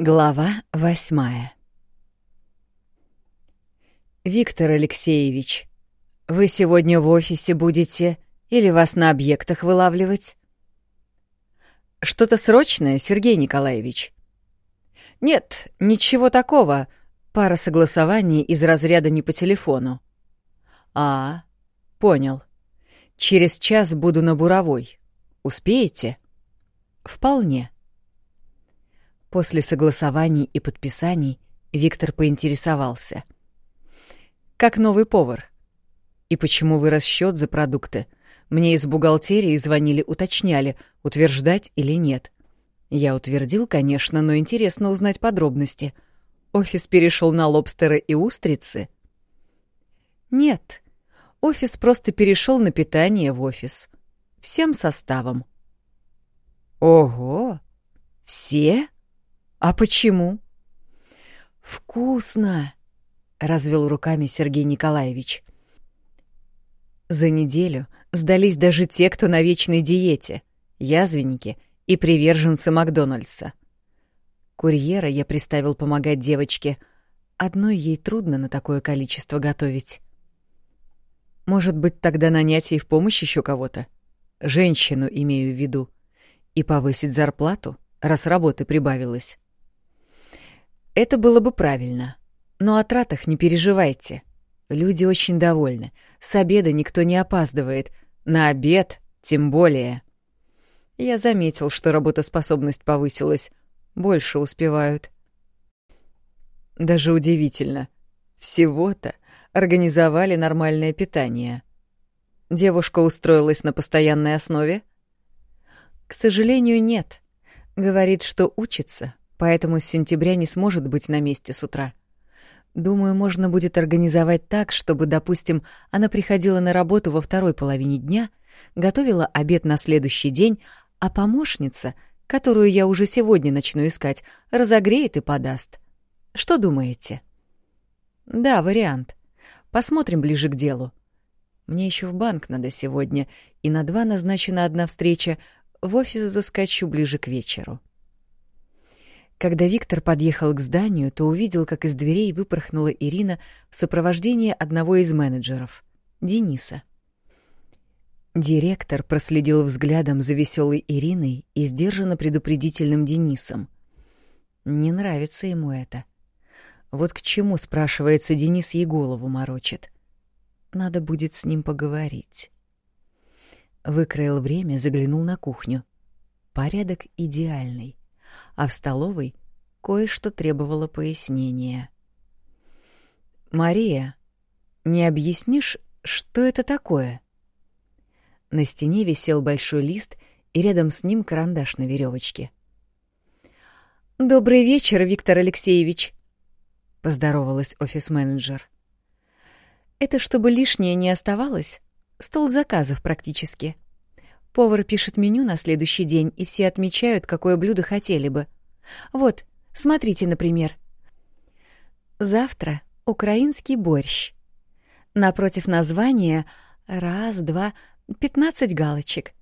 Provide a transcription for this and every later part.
Глава восьмая «Виктор Алексеевич, вы сегодня в офисе будете или вас на объектах вылавливать?» «Что-то срочное, Сергей Николаевич?» «Нет, ничего такого. Пара согласований из разряда не по телефону». «А, понял. Через час буду на Буровой. Успеете?» «Вполне». После согласований и подписаний Виктор поинтересовался. «Как новый повар? И почему вы расчет за продукты? Мне из бухгалтерии звонили, уточняли, утверждать или нет. Я утвердил, конечно, но интересно узнать подробности. Офис перешел на лобстеры и устрицы?» «Нет, офис просто перешел на питание в офис. Всем составом». «Ого! Все?» А почему? Вкусно, развел руками Сергей Николаевич. За неделю сдались даже те, кто на вечной диете, язвенники и приверженцы Макдональдса. Курьера я приставил помогать девочке. Одной ей трудно на такое количество готовить. Может быть, тогда нанять ей в помощь еще кого-то? Женщину имею в виду. И повысить зарплату, раз работы прибавилось. Это было бы правильно. Но о тратах не переживайте. Люди очень довольны. С обеда никто не опаздывает. На обед тем более. Я заметил, что работоспособность повысилась. Больше успевают. Даже удивительно. Всего-то организовали нормальное питание. Девушка устроилась на постоянной основе? К сожалению, нет. Говорит, что учится, поэтому с сентября не сможет быть на месте с утра. Думаю, можно будет организовать так, чтобы, допустим, она приходила на работу во второй половине дня, готовила обед на следующий день, а помощница, которую я уже сегодня начну искать, разогреет и подаст. Что думаете? Да, вариант. Посмотрим ближе к делу. Мне еще в банк надо сегодня, и на два назначена одна встреча. В офис заскочу ближе к вечеру. Когда Виктор подъехал к зданию, то увидел, как из дверей выпорхнула Ирина в сопровождении одного из менеджеров — Дениса. Директор проследил взглядом за веселой Ириной и сдержанно предупредительным Денисом. Не нравится ему это. Вот к чему, спрашивается, Денис ей голову морочит. Надо будет с ним поговорить. Выкроил время, заглянул на кухню. Порядок идеальный а в столовой кое-что требовало пояснения. «Мария, не объяснишь, что это такое?» На стене висел большой лист, и рядом с ним карандаш на веревочке. «Добрый вечер, Виктор Алексеевич», — поздоровалась офис-менеджер. «Это чтобы лишнее не оставалось? Стол заказов практически». Повар пишет меню на следующий день, и все отмечают, какое блюдо хотели бы. Вот, смотрите, например. Завтра украинский борщ. Напротив названия раз, два, пятнадцать галочек.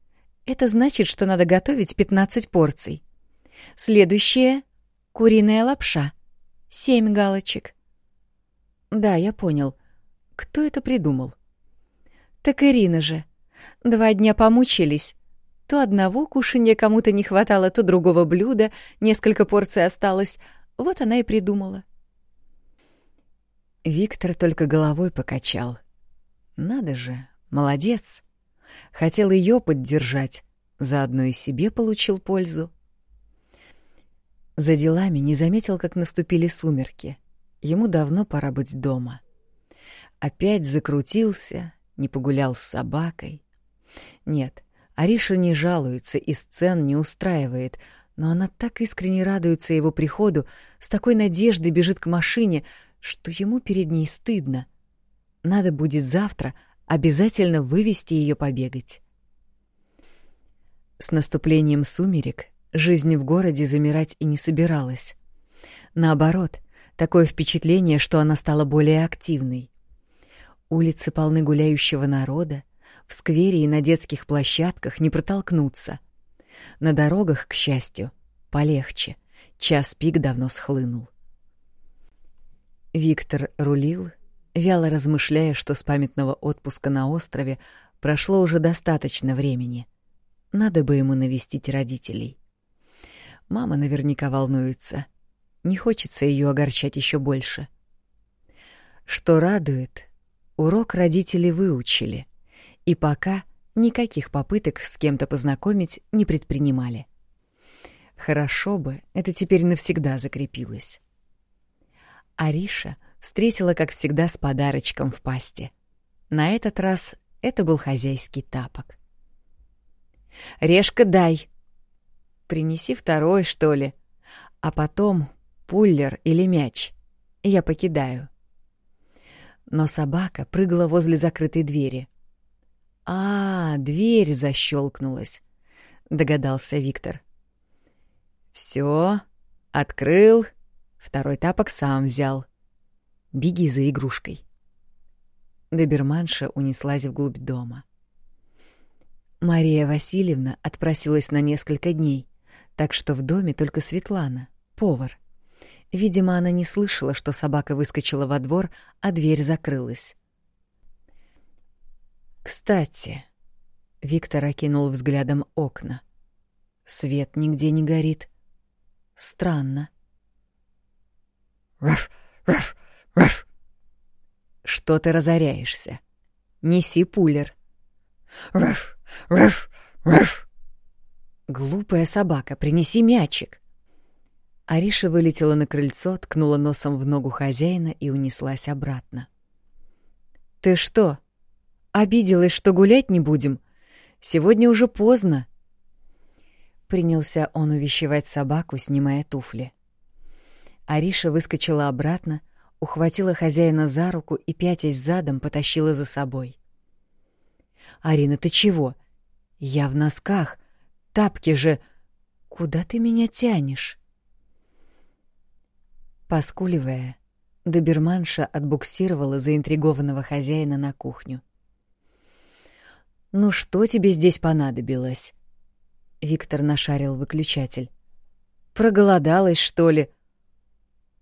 Это значит, что надо готовить пятнадцать порций. Следующее — куриная лапша. Семь галочек. Да, я понял. Кто это придумал? Так Ирина же. Два дня помучились. То одного кушанья кому-то не хватало, то другого блюда, несколько порций осталось. Вот она и придумала. Виктор только головой покачал. Надо же, молодец. Хотел ее поддержать, заодно и себе получил пользу. За делами не заметил, как наступили сумерки. Ему давно пора быть дома. Опять закрутился, не погулял с собакой. Нет, Ариша не жалуется и сцен не устраивает, но она так искренне радуется его приходу, с такой надеждой бежит к машине, что ему перед ней стыдно. Надо будет завтра обязательно вывести ее побегать. С наступлением сумерек жизнь в городе замирать и не собиралась. Наоборот, такое впечатление, что она стала более активной. Улицы полны гуляющего народа, в сквере и на детских площадках не протолкнуться. На дорогах, к счастью, полегче. Час пик давно схлынул. Виктор рулил, вяло размышляя, что с памятного отпуска на острове прошло уже достаточно времени. Надо бы ему навестить родителей. Мама наверняка волнуется. Не хочется ее огорчать еще больше. Что радует, урок родители выучили, и пока никаких попыток с кем-то познакомить не предпринимали. Хорошо бы, это теперь навсегда закрепилось. Ариша встретила, как всегда, с подарочком в пасти. На этот раз это был хозяйский тапок. «Решка, дай!» «Принеси второй, что ли, а потом пуллер или мяч. Я покидаю». Но собака прыгала возле закрытой двери. «А, дверь защелкнулась», — догадался Виктор. «Все, открыл, второй тапок сам взял. Беги за игрушкой». Доберманша унеслась вглубь дома. Мария Васильевна отпросилась на несколько дней, так что в доме только Светлана, повар. Видимо, она не слышала, что собака выскочила во двор, а дверь закрылась. «Кстати...» — Виктор окинул взглядом окна. «Свет нигде не горит. Странно». «Раф! Раф! Раф!» «Что ты разоряешься? Неси пулер». «Раф! Раф! Раф!» «Глупая собака, принеси мячик!» Ариша вылетела на крыльцо, ткнула носом в ногу хозяина и унеслась обратно. «Ты что, обиделась, что гулять не будем? Сегодня уже поздно!» Принялся он увещевать собаку, снимая туфли. Ариша выскочила обратно, ухватила хозяина за руку и, пятясь задом, потащила за собой. «Арина, ты чего? Я в носках. Тапки же... Куда ты меня тянешь?» Поскуливая, доберманша отбуксировала заинтригованного хозяина на кухню. «Ну что тебе здесь понадобилось?» Виктор нашарил выключатель. «Проголодалась, что ли?»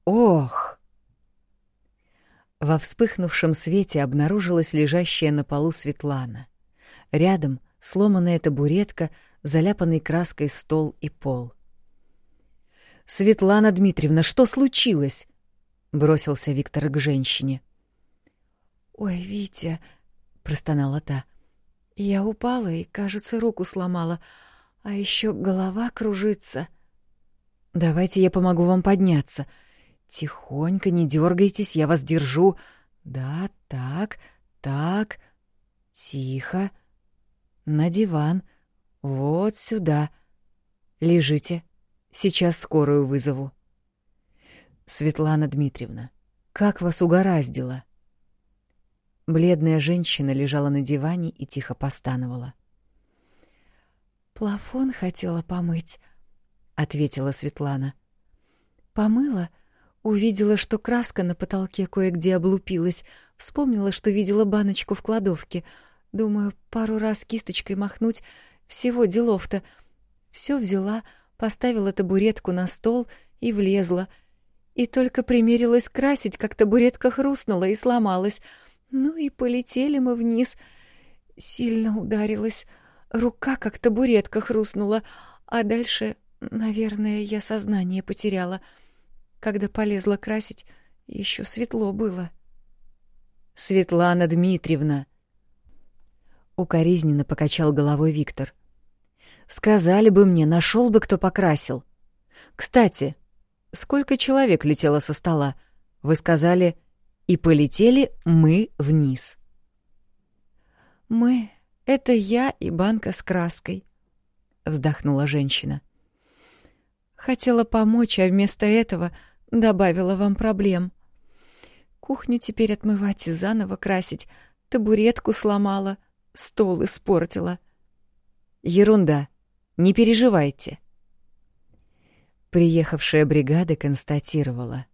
«Ох!» Во вспыхнувшем свете обнаружилась лежащая на полу Светлана. Рядом сломанная табуретка, заляпанный краской стол и пол — «Светлана Дмитриевна, что случилось?» — бросился Виктор к женщине. «Ой, Витя», — простонала та, — «я упала и, кажется, руку сломала, а еще голова кружится». «Давайте я помогу вам подняться. Тихонько, не дергайтесь, я вас держу. Да, так, так, тихо. На диван, вот сюда. Лежите». Сейчас скорую вызову. Светлана Дмитриевна, как вас угораздило? Бледная женщина лежала на диване и тихо постановала. Плафон хотела помыть, ответила Светлана. Помыла, увидела, что краска на потолке кое-где облупилась, вспомнила, что видела баночку в кладовке. Думаю, пару раз кисточкой махнуть, всего делов-то. Все взяла, поставила табуретку на стол и влезла. И только примерилась красить, как табуретка хрустнула и сломалась. Ну и полетели мы вниз. Сильно ударилась. Рука, как табуретка, хрустнула. А дальше, наверное, я сознание потеряла. Когда полезла красить, еще светло было. «Светлана Дмитриевна!» Укоризненно покачал головой Виктор — Сказали бы мне, нашел бы, кто покрасил. Кстати, сколько человек летело со стола? Вы сказали, и полетели мы вниз. Мы — это я и банка с краской, — вздохнула женщина. Хотела помочь, а вместо этого добавила вам проблем. Кухню теперь отмывать и заново красить, табуретку сломала, стол испортила. Ерунда. Не переживайте. Приехавшая бригада констатировала.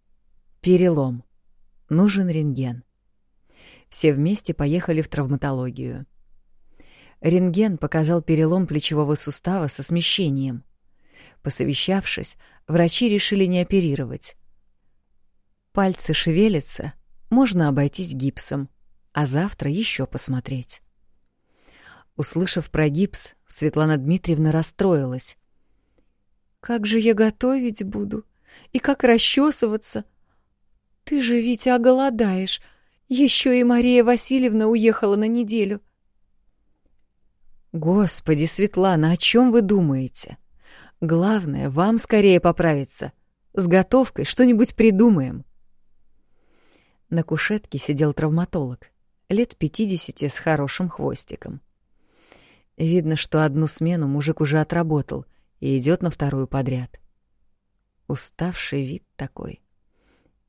Перелом. Нужен рентген. Все вместе поехали в травматологию. Рентген показал перелом плечевого сустава со смещением. Посовещавшись, врачи решили не оперировать. Пальцы шевелятся, можно обойтись гипсом, а завтра еще посмотреть. Услышав про гипс, Светлана Дмитриевна расстроилась. «Как же я готовить буду? И как расчесываться? Ты же, Витя, оголодаешь. Еще и Мария Васильевна уехала на неделю». «Господи, Светлана, о чем вы думаете? Главное, вам скорее поправиться. С готовкой что-нибудь придумаем». На кушетке сидел травматолог, лет пятидесяти с хорошим хвостиком. Видно, что одну смену мужик уже отработал и идет на вторую подряд. Уставший вид такой.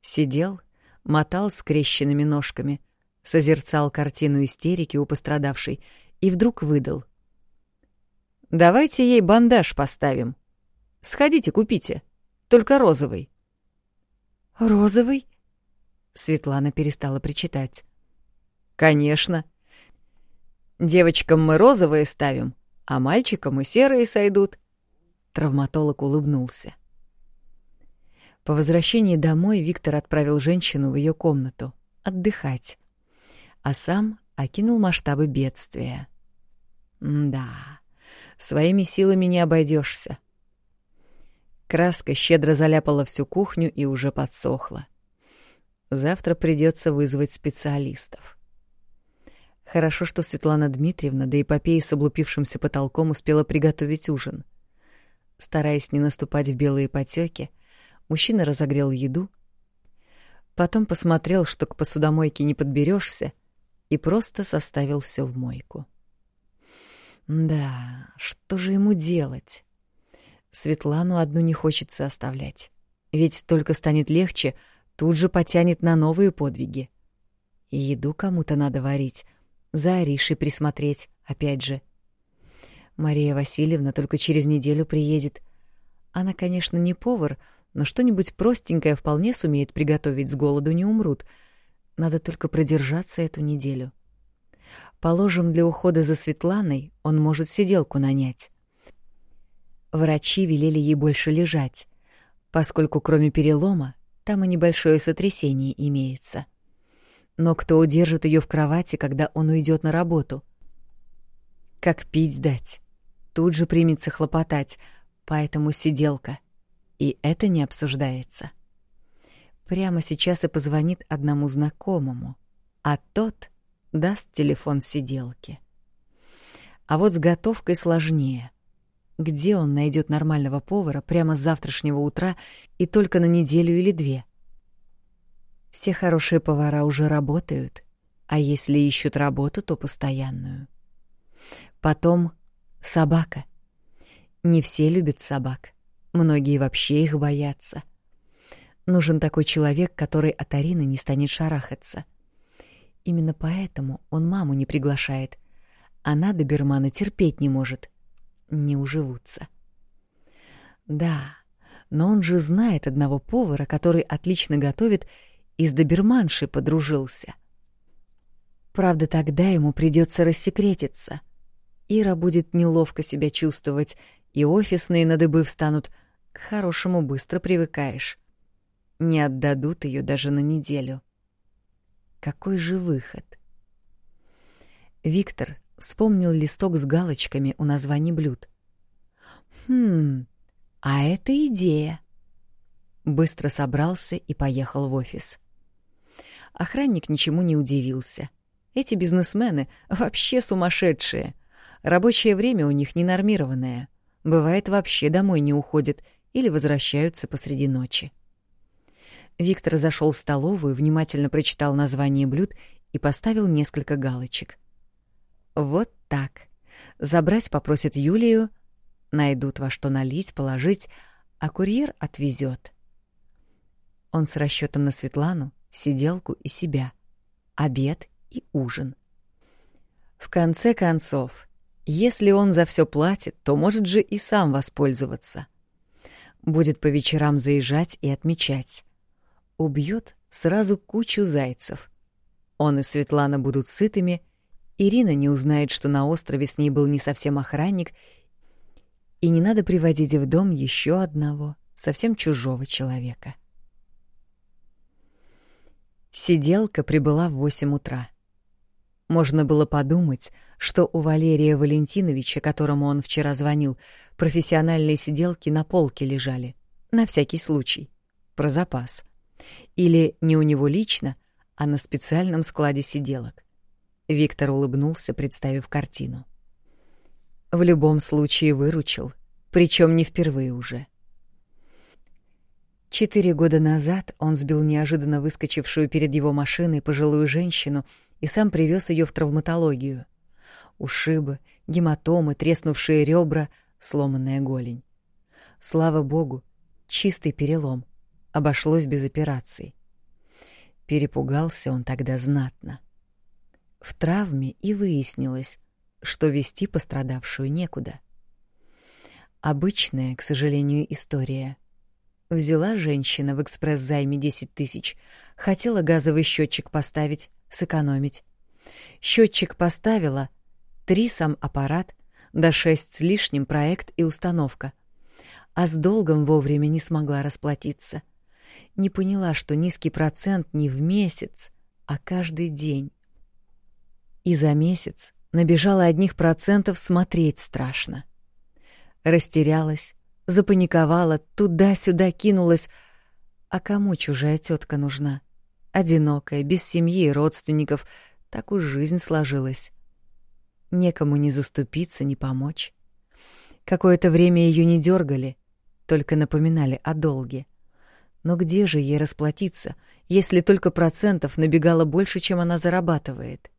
Сидел, мотал скрещенными ножками, созерцал картину истерики у пострадавшей и вдруг выдал. «Давайте ей бандаж поставим. Сходите, купите. Только розовый». «Розовый?» Светлана перестала причитать. «Конечно. Девочкам мы розовые ставим, а мальчикам и серые сойдут. Травматолог улыбнулся. По возвращении домой Виктор отправил женщину в ее комнату отдыхать, а сам окинул масштабы бедствия. да, своими силами не обойдешься. Краска щедро заляпала всю кухню и уже подсохла. Завтра придется вызвать специалистов. Хорошо, что Светлана Дмитриевна до эпопеи с облупившимся потолком успела приготовить ужин. Стараясь не наступать в белые потеки, мужчина разогрел еду, потом посмотрел, что к посудомойке не подберешься, и просто составил все в мойку. Да, что же ему делать? Светлану одну не хочется оставлять, ведь только станет легче, тут же потянет на новые подвиги. И еду кому-то надо варить, за Аришей присмотреть, опять же. Мария Васильевна только через неделю приедет. Она, конечно, не повар, но что-нибудь простенькое вполне сумеет приготовить, с голоду не умрут. Надо только продержаться эту неделю. Положим, для ухода за Светланой он может сиделку нанять. Врачи велели ей больше лежать, поскольку кроме перелома там и небольшое сотрясение имеется. Но кто удержит ее в кровати, когда он уйдет на работу? Как пить дать? Тут же примется хлопотать, поэтому сиделка. И это не обсуждается. Прямо сейчас и позвонит одному знакомому, а тот даст телефон сиделке. А вот с готовкой сложнее. Где он найдет нормального повара прямо с завтрашнего утра и только на неделю или две? Все хорошие повара уже работают, а если ищут работу, то постоянную. Потом собака. Не все любят собак. Многие вообще их боятся. Нужен такой человек, который от Арины не станет шарахаться. Именно поэтому он маму не приглашает. Она добермана терпеть не может. Не уживутся. Да, но он же знает одного повара, который отлично готовит и с доберманшей подружился. Правда, тогда ему придется рассекретиться. Ира будет неловко себя чувствовать, и офисные на дыбы встанут. К хорошему быстро привыкаешь. Не отдадут ее даже на неделю. Какой же выход? Виктор вспомнил листок с галочками у названий блюд. Хм, а это идея. Быстро собрался и поехал в офис. Охранник ничему не удивился. Эти бизнесмены вообще сумасшедшие. Рабочее время у них ненормированное. Бывает, вообще домой не уходят или возвращаются посреди ночи. Виктор зашел в столовую, внимательно прочитал название блюд и поставил несколько галочек. Вот так. Забрать попросит Юлию, найдут во что налить, положить, а курьер отвезет. Он с расчетом на Светлану сиделку и себя, обед и ужин. В конце концов, если он за все платит, то может же и сам воспользоваться. Будет по вечерам заезжать и отмечать. Убьет сразу кучу зайцев. Он и Светлана будут сытыми, Ирина не узнает, что на острове с ней был не совсем охранник, и не надо приводить в дом еще одного, совсем чужого человека. Сиделка прибыла в восемь утра. Можно было подумать, что у Валерия Валентиновича, которому он вчера звонил, профессиональные сиделки на полке лежали. На всякий случай. Про запас. Или не у него лично, а на специальном складе сиделок. Виктор улыбнулся, представив картину. В любом случае выручил, причем не впервые уже. Четыре года назад он сбил неожиданно выскочившую перед его машиной пожилую женщину и сам привез ее в травматологию. Ушибы, гематомы, треснувшие ребра, сломанная голень. Слава богу, чистый перелом. Обошлось без операций. Перепугался он тогда знатно. В травме и выяснилось, что вести пострадавшую некуда. Обычная, к сожалению, история. Взяла женщина в экспресс-займе 10 тысяч, хотела газовый счетчик поставить, сэкономить. Счетчик поставила, три сам аппарат, да шесть с лишним проект и установка. А с долгом вовремя не смогла расплатиться. Не поняла, что низкий процент не в месяц, а каждый день. И за месяц набежала одних процентов смотреть страшно. Растерялась, запаниковала, туда-сюда кинулась. А кому чужая тетка нужна? Одинокая, без семьи и родственников. Так уж жизнь сложилась. Некому ни заступиться, ни помочь. Какое-то время ее не дергали, только напоминали о долге. Но где же ей расплатиться, если только процентов набегало больше, чем она зарабатывает?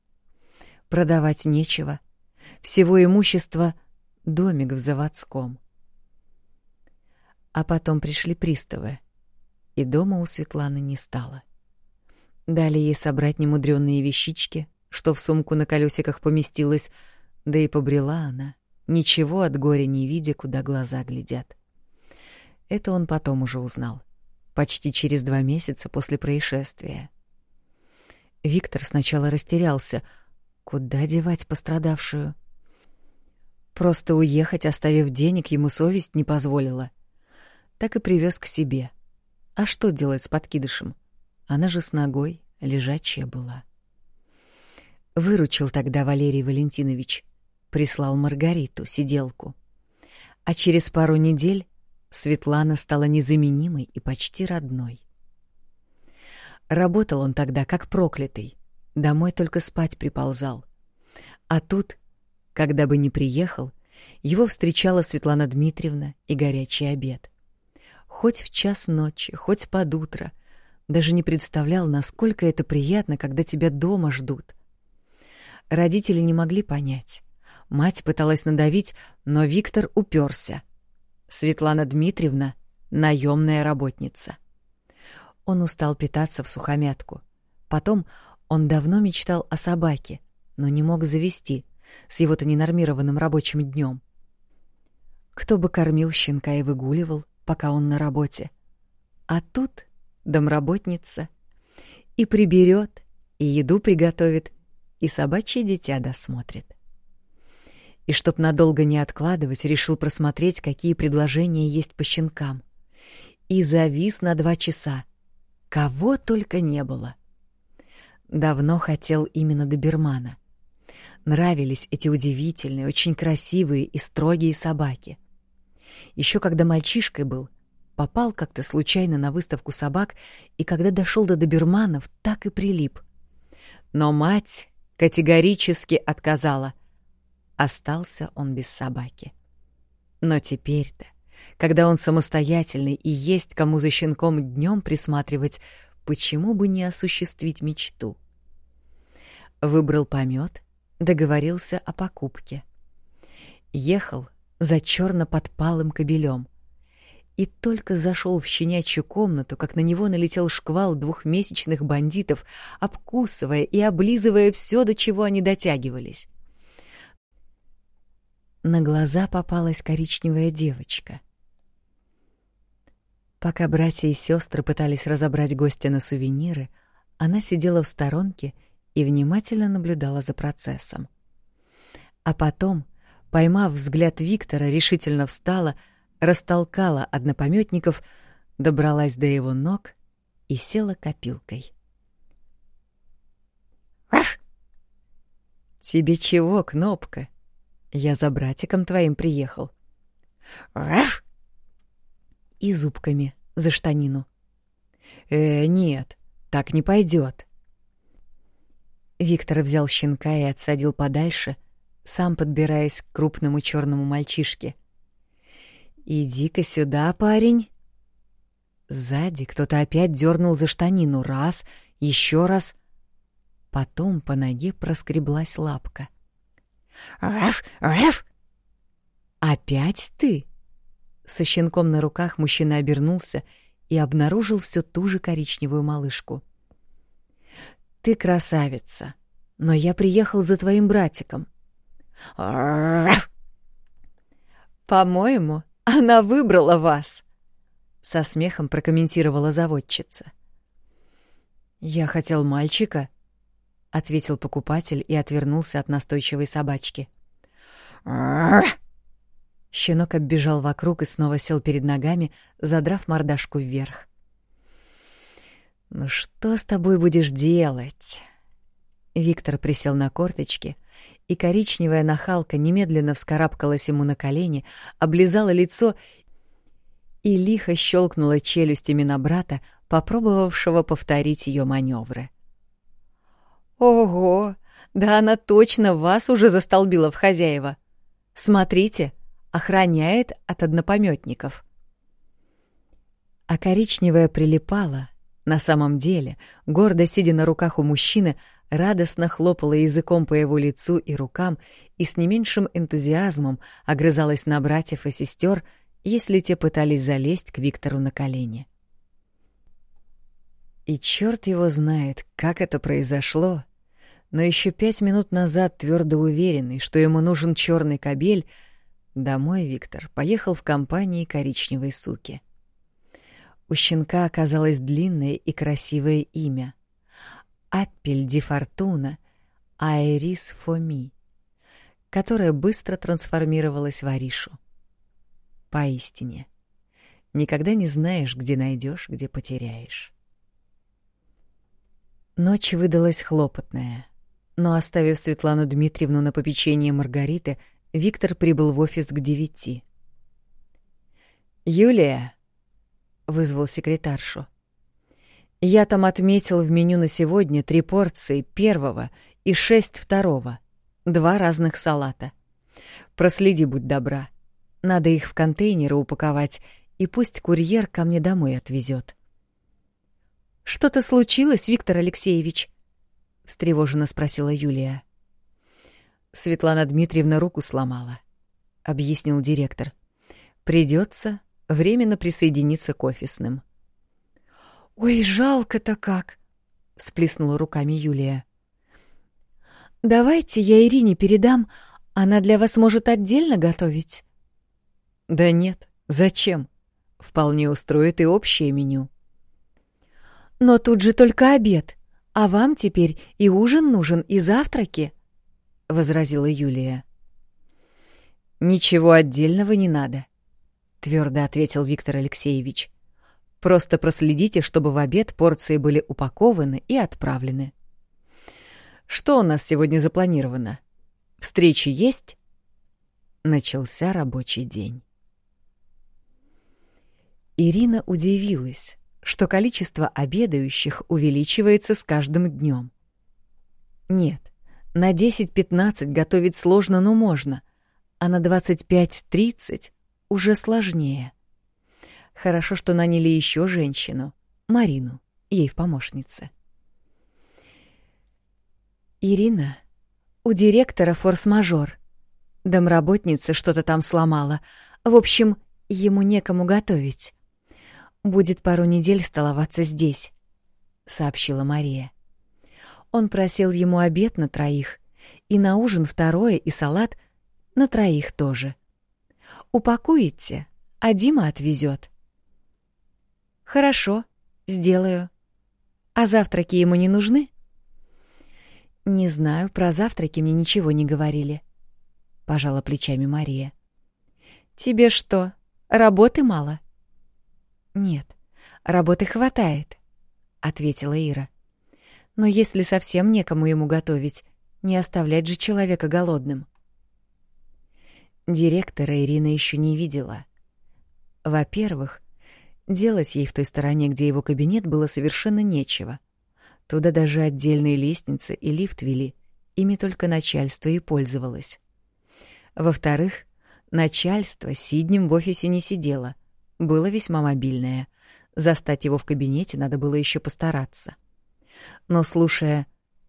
Продавать нечего. Всего имущества — домик в заводском. А потом пришли приставы, и дома у Светланы не стало. Дали ей собрать немудрённые вещички, что в сумку на колесиках поместилось, да и побрела она, ничего от горя не видя, куда глаза глядят. Это он потом уже узнал, почти через два месяца после происшествия. Виктор сначала растерялся. Куда девать пострадавшую? Просто уехать, оставив денег, ему совесть не позволила — так и привез к себе. А что делать с подкидышем? Она же с ногой лежачая была. Выручил тогда Валерий Валентинович, прислал Маргариту, сиделку. А через пару недель Светлана стала незаменимой и почти родной. Работал он тогда как проклятый, домой только спать приползал. А тут, когда бы не приехал, его встречала Светлана Дмитриевна и горячий обед хоть в час ночи, хоть под утро. Даже не представлял, насколько это приятно, когда тебя дома ждут. Родители не могли понять. Мать пыталась надавить, но Виктор уперся. Светлана Дмитриевна — наемная работница. Он устал питаться в сухомятку. Потом он давно мечтал о собаке, но не мог завести с его-то ненормированным рабочим днем. Кто бы кормил щенка и выгуливал, пока он на работе. А тут домработница и приберет, и еду приготовит, и собачье дитя досмотрит. И чтоб надолго не откладывать, решил просмотреть, какие предложения есть по щенкам. И завис на два часа. Кого только не было. Давно хотел именно добермана. Нравились эти удивительные, очень красивые и строгие собаки. Еще когда мальчишкой был, попал как-то случайно на выставку собак, и когда дошел до доберманов, так и прилип. Но мать категорически отказала. Остался он без собаки. Но теперь-то, когда он самостоятельный и есть кому за щенком днем присматривать, почему бы не осуществить мечту? Выбрал помет, договорился о покупке. Ехал за черно-подпалым кобелем. И только зашел в щенячью комнату, как на него налетел шквал двухмесячных бандитов, обкусывая и облизывая все, до чего они дотягивались. На глаза попалась коричневая девочка. Пока братья и сестры пытались разобрать гостя на сувениры, она сидела в сторонке и внимательно наблюдала за процессом. А потом поймав взгляд Виктора, решительно встала, растолкала однопомётников, добралась до его ног и села копилкой. «Тебе чего, Кнопка? Я за братиком твоим приехал». «И зубками за штанину». «Э, нет, так не пойдет. Виктор взял щенка и отсадил подальше, сам подбираясь к крупному черному мальчишке. «Иди-ка сюда, парень!» Сзади кто-то опять дернул за штанину раз, еще раз. Потом по ноге проскреблась лапка. «Раф! Раф!» «Опять ты?» Со щенком на руках мужчина обернулся и обнаружил всю ту же коричневую малышку. «Ты красавица, но я приехал за твоим братиком». «По-моему, она выбрала вас», — со смехом прокомментировала заводчица. «Я хотел мальчика», — ответил покупатель и отвернулся от настойчивой собачки. Щенок оббежал вокруг и снова сел перед ногами, задрав мордашку вверх. «Ну что с тобой будешь делать?» Виктор присел на корточки, и коричневая нахалка немедленно вскарабкалась ему на колени, облизала лицо и лихо щелкнула челюстями на брата, попробовавшего повторить ее маневры. «Ого! Да она точно вас уже застолбила в хозяева! Смотрите!» охраняет от однопомётников. А коричневая прилипала, на самом деле, гордо сидя на руках у мужчины, радостно хлопала языком по его лицу и рукам и с не меньшим энтузиазмом огрызалась на братьев и сестер, если те пытались залезть к Виктору на колени. И черт его знает, как это произошло, но еще пять минут назад твердо уверенный, что ему нужен черный кабель, Домой Виктор поехал в компании коричневой суки. У щенка оказалось длинное и красивое имя — Аппель ди Фортуна Аэрис Фоми, которое быстро трансформировалось в Аришу. Поистине, никогда не знаешь, где найдешь, где потеряешь. Ночь выдалась хлопотная, но, оставив Светлану Дмитриевну на попечение Маргариты, — Виктор прибыл в офис к девяти. «Юлия!» — вызвал секретаршу. «Я там отметил в меню на сегодня три порции первого и шесть второго, два разных салата. Проследи, будь добра. Надо их в контейнеры упаковать, и пусть курьер ко мне домой отвезет. «Что-то случилось, Виктор Алексеевич?» — встревоженно спросила Юлия. Светлана Дмитриевна руку сломала, объяснил директор. Придется временно присоединиться к офисным. Ой, жалко-то как, всплеснула руками Юлия. Давайте я Ирине передам, она для вас может отдельно готовить. Да нет, зачем? Вполне устроит и общее меню. Но тут же только обед, а вам теперь и ужин нужен, и завтраки. — возразила Юлия. «Ничего отдельного не надо», — твердо ответил Виктор Алексеевич. «Просто проследите, чтобы в обед порции были упакованы и отправлены». «Что у нас сегодня запланировано? Встречи есть?» Начался рабочий день. Ирина удивилась, что количество обедающих увеличивается с каждым днем. Нет, на 10-15 готовить сложно, но можно, а на 25-30 уже сложнее. Хорошо, что наняли еще женщину, Марину, ей в помощнице. Ирина, у директора форс-мажор. Домработница что-то там сломала. В общем, ему некому готовить. Будет пару недель столоваться здесь, сообщила Мария. Он просил ему обед на троих, и на ужин второе, и салат на троих тоже. Упакуете, а Дима отвезет. Хорошо, сделаю. А завтраки ему не нужны? Не знаю, про завтраки мне ничего не говорили. — пожала плечами Мария. «Тебе что, работы мало?» «Нет, работы хватает», — ответила Ира. «Но если совсем некому ему готовить, не оставлять же человека голодным». Директора Ирина еще не видела. Во-первых, делать ей в той стороне, где его кабинет, было совершенно нечего. Туда даже отдельные лестницы и лифт вели, ими только начальство и пользовалось. Во-вторых, начальство сиднем в офисе не сидело, было весьма мобильное. Застать его в кабинете надо было еще постараться. Но слушая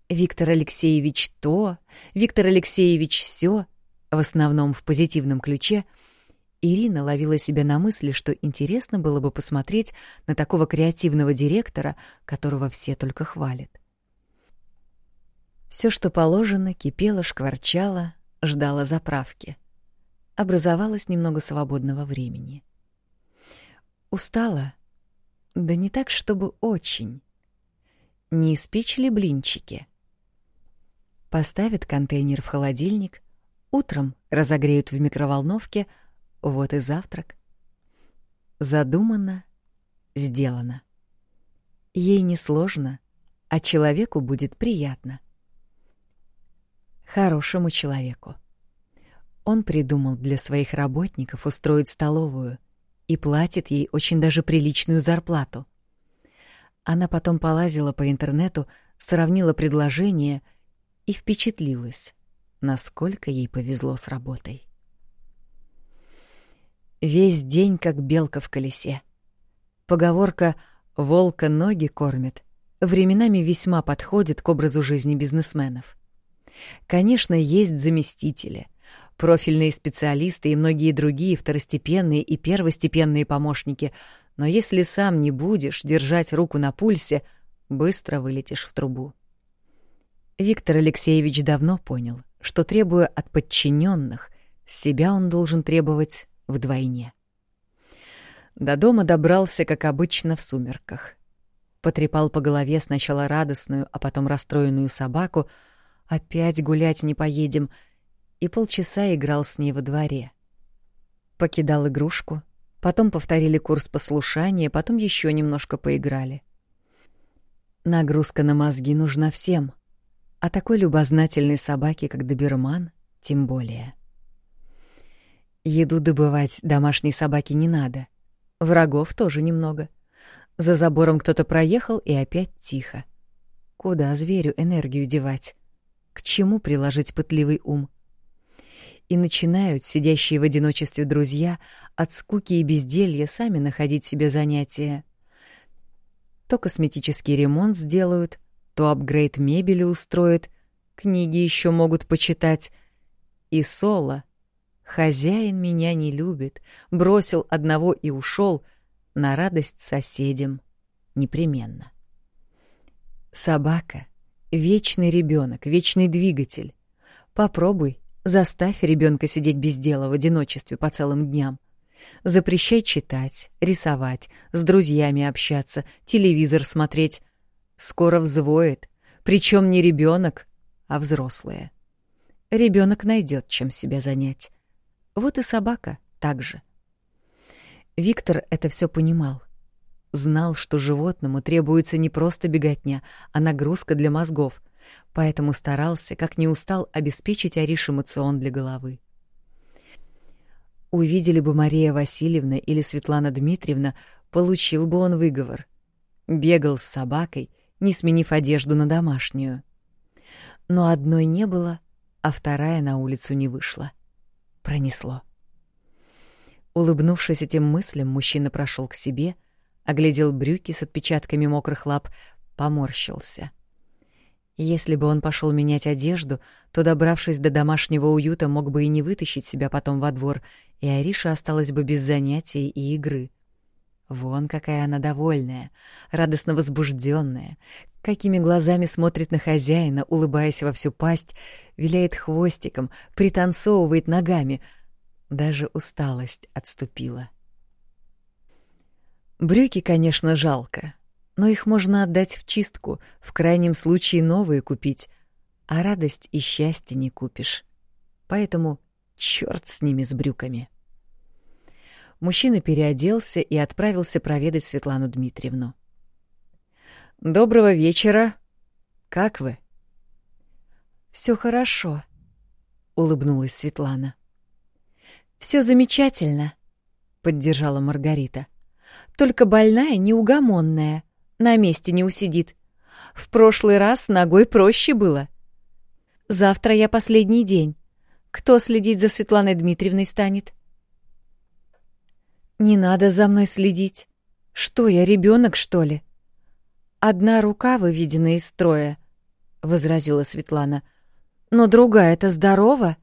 «Виктор Алексеевич то», «Виктор Алексеевич сё», в основном в позитивном ключе, Ирина ловила себя на мысли, что интересно было бы посмотреть на такого креативного директора, которого все только хвалят. Все, что положено, кипело, шкварчало, ждало заправки. Образовалось немного свободного времени. Устала? Да не так, чтобы очень. Не испечь ли блинчики? Поставят контейнер в холодильник, утром разогреют в микроволновке, вот и завтрак. Задумано, сделано. Ей несложно, а человеку будет приятно хорошему человеку. Он придумал для своих работников устроить столовую и платит ей очень даже приличную зарплату. Она потом полазила по интернету, сравнила предложения и впечатлилась, насколько ей повезло с работой. Весь день как белка в колесе. Поговорка «волка ноги кормит» временами весьма подходит к образу жизни бизнесменов. Конечно, есть заместители, профильные специалисты и многие другие второстепенные и первостепенные помощники, но если сам не будешь держать руку на пульсе, быстро вылетишь в трубу. Виктор Алексеевич давно понял, что требуя от подчиненных, себя он должен требовать вдвойне. До дома добрался, как обычно, в сумерках. Потрепал по голове сначала радостную, а потом расстроенную собаку — Опять гулять не поедем. И полчаса играл с ней во дворе. Покидал игрушку, потом повторили курс послушания, потом еще немножко поиграли. Нагрузка на мозги нужна всем, а такой любознательной собаке, как доберман, тем более. Еду добывать домашней собаке не надо. Врагов тоже немного. За забором кто-то проехал, и опять тихо. Куда зверю энергию девать? к чему приложить пытливый ум. И начинают сидящие в одиночестве друзья от скуки и безделья сами находить себе занятия. То косметический ремонт сделают, то апгрейд мебели устроят, книги еще могут почитать. И Соло, хозяин меня не любит, бросил одного и ушел на радость соседям непременно. Собака — Вечный ребенок, вечный двигатель. Попробуй, заставь ребенка сидеть без дела в одиночестве по целым дням. Запрещай читать, рисовать, с друзьями общаться, телевизор смотреть. Скоро взвоет, причем не ребенок, а взрослые. Ребенок найдет, чем себя занять. Вот и собака так же. Виктор это все понимал. Знал, что животному требуется не просто беготня, а нагрузка для мозгов, поэтому старался, как не устал, обеспечить Ариш эмоцион для головы. Увидели бы Мария Васильевна или Светлана Дмитриевна, получил бы он выговор. Бегал с собакой, не сменив одежду на домашнюю. Но одной не было, а вторая на улицу не вышла. Пронесло. Улыбнувшись этим мыслям, мужчина прошел к себе — оглядел брюки с отпечатками мокрых лап, поморщился. Если бы он пошел менять одежду, то, добравшись до домашнего уюта, мог бы и не вытащить себя потом во двор, и Ариша осталась бы без занятий и игры. Вон какая она довольная, радостно возбужденная, какими глазами смотрит на хозяина, улыбаясь во всю пасть, виляет хвостиком, пританцовывает ногами. Даже усталость отступила. Брюки, конечно, жалко, но их можно отдать в чистку, в крайнем случае новые купить, а радость и счастье не купишь. Поэтому Чёрт с ними, с брюками. Мужчина переоделся и отправился проведать Светлану Дмитриевну. «Доброго вечера. Как вы?» Все хорошо», — улыбнулась Светлана. Все замечательно», — поддержала Маргарита. «Только больная неугомонная, на месте не усидит. В прошлый раз ногой проще было. Завтра я последний день. Кто следить за Светланой Дмитриевной станет?» «Не надо за мной следить. Что я, ребенок, что ли?» «Одна рука выведена из строя», — возразила Светлана. «Но другая-то здорова».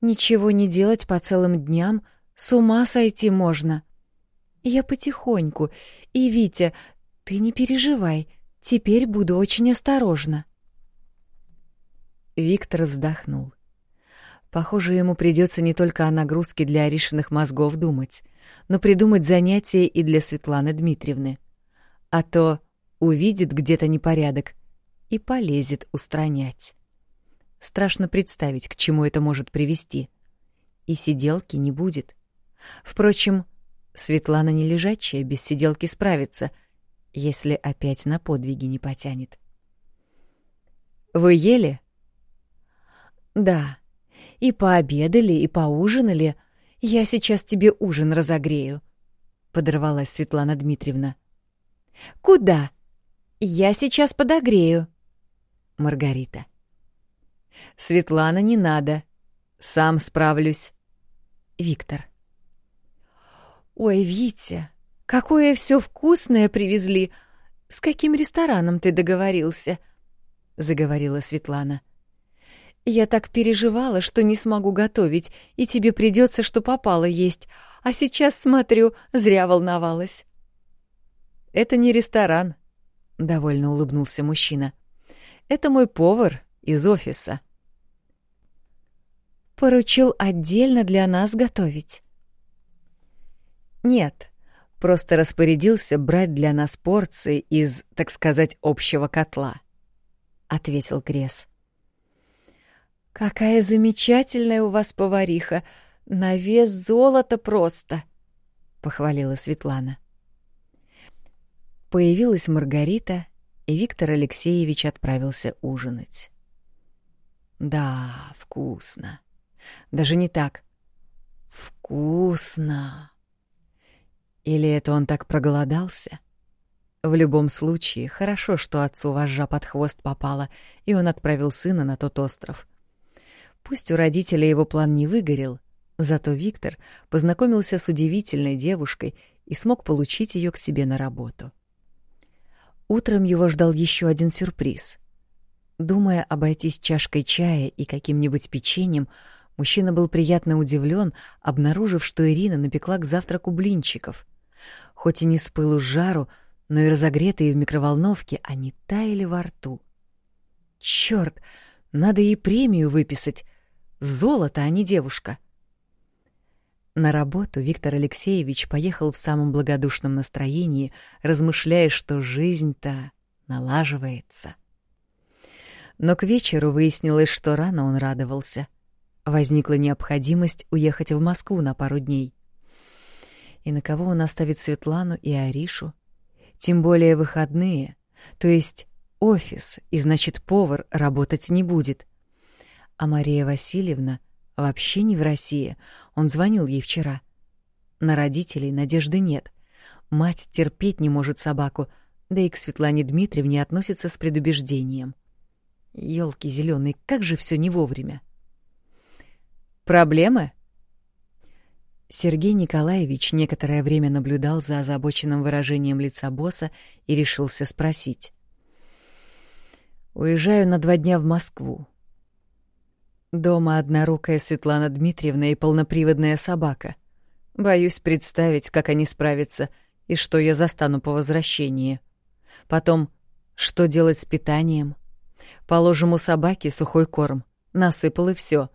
«Ничего не делать по целым дням, с ума сойти можно». «Я потихоньку. И, Витя, ты не переживай, теперь буду очень осторожна». Виктор вздохнул. Похоже, ему придется не только о нагрузке для Аришиных мозгов думать, но придумать занятия и для Светланы Дмитриевны. А то увидит где-то непорядок и полезет устранять. Страшно представить, к чему это может привести. И сиделки не будет. Впрочем, Светлана не лежачая, без сиделки справится, если опять на подвиги не потянет. «Вы ели?» «Да», и пообедали, и поужинали. Я сейчас тебе ужин разогрею», — подорвалась Светлана Дмитриевна. «Куда? Я сейчас подогрею». Маргарита. «Светлана, не надо. Сам справлюсь». Виктор. «Ой, Витя, какое все вкусное привезли! С каким рестораном ты договорился?» — заговорила Светлана. Я так переживала, что не смогу готовить, и тебе придется, что попало есть. А сейчас, смотрю, зря волновалась. Это не ресторан, — довольно улыбнулся мужчина. Это мой повар из офиса. Поручил отдельно для нас готовить. Нет, просто распорядился брать для нас порции из, так сказать, общего котла, — ответил Крес. — «Какая замечательная у вас повариха! На вес золота просто!» — похвалила Светлана. Появилась Маргарита, и Виктор Алексеевич отправился ужинать. Да, вкусно. Даже не так. Вкусно. Или это он так проголодался? В любом случае, хорошо, что отцу вожжа под хвост попала, и он отправил сына на тот остров. Пусть у родителей его план не выгорел, зато Виктор познакомился с удивительной девушкой и смог получить ее к себе на работу. Утром его ждал еще один сюрприз. Думая обойтись чашкой чая и каким-нибудь печеньем, мужчина был приятно удивлен, обнаружив, что Ирина напекла к завтраку блинчиков. Хоть и не с пылу с жару, но и разогретые в микроволновке, они таяли во рту. Черт, надо ей премию выписать, Золото, а не девушка. На работу Виктор Алексеевич поехал в самом благодушном настроении, размышляя, что жизнь-то налаживается. Но к вечеру выяснилось, что рано он радовался. Возникла необходимость уехать в Москву на пару дней. И на кого он оставит Светлану и Аришу? Тем более выходные, то есть офис, и значит повар работать не будет — а Мария Васильевна вообще не в России. Он звонил ей вчера. На родителей надежды нет. Мать терпеть не может собаку, да и к Светлане Дмитриевне относится с предубеждением. Ёлки зеленые, как же все не вовремя. Проблемы? Сергей Николаевич некоторое время наблюдал за озабоченным выражением лица босса и решился спросить. Уезжаю на два дня в Москву. Дома однорукая Светлана Дмитриевна и полноприводная собака. Боюсь представить, как они справятся и что я застану по возвращении. Потом, что делать с питанием? Положим у собаки сухой корм, насыпал и все.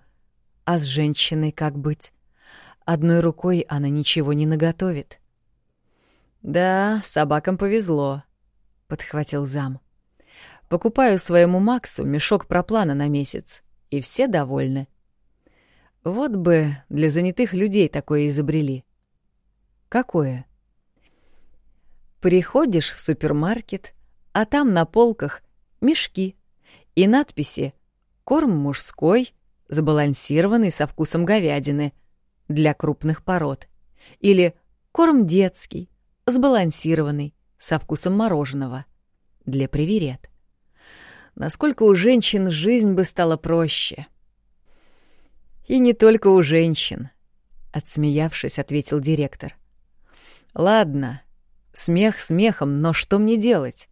А с женщиной как быть? Одной рукой она ничего не наготовит. «Да, собакам повезло», — подхватил зам. «Покупаю своему Максу мешок проплана на месяц и все довольны. Вот бы для занятых людей такое изобрели. Какое? Приходишь в супермаркет, а там на полках мешки и надписи «Корм мужской», сбалансированный со вкусом говядины для крупных пород или «Корм детский», сбалансированный со вкусом мороженого для приверед. Насколько у женщин жизнь бы стала проще. И не только у женщин, отсмеявшись, ответил директор. Ладно, смех смехом, но что мне делать?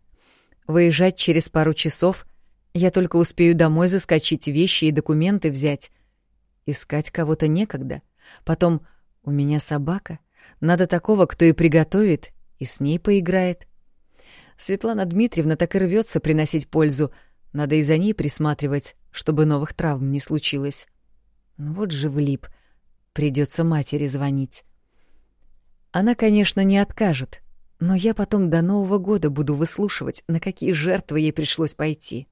Выезжать через пару часов я только успею домой заскочить вещи и документы взять. Искать кого-то некогда. Потом у меня собака. Надо такого, кто и приготовит, и с ней поиграет. Светлана Дмитриевна так и рвется приносить пользу. Надо и за ней присматривать, чтобы новых травм не случилось. Ну вот же влип. Придется матери звонить. Она, конечно, не откажет, но я потом до Нового года буду выслушивать, на какие жертвы ей пришлось пойти.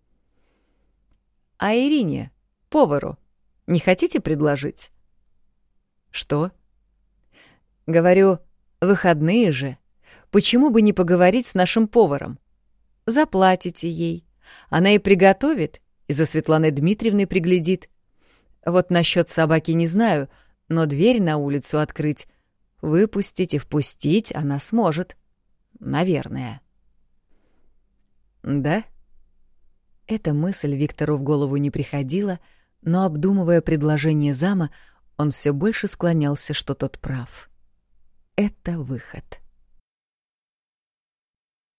А Ирине, повару, не хотите предложить? Что? Говорю, выходные же. Почему бы не поговорить с нашим поваром? Заплатите ей. Она и приготовит, и за Светланой Дмитриевной приглядит. Вот насчет собаки не знаю, но дверь на улицу открыть, выпустить и впустить она сможет. Наверное. Да? Эта мысль Виктору в голову не приходила, но, обдумывая предложение зама, он все больше склонялся, что тот прав. Это выход.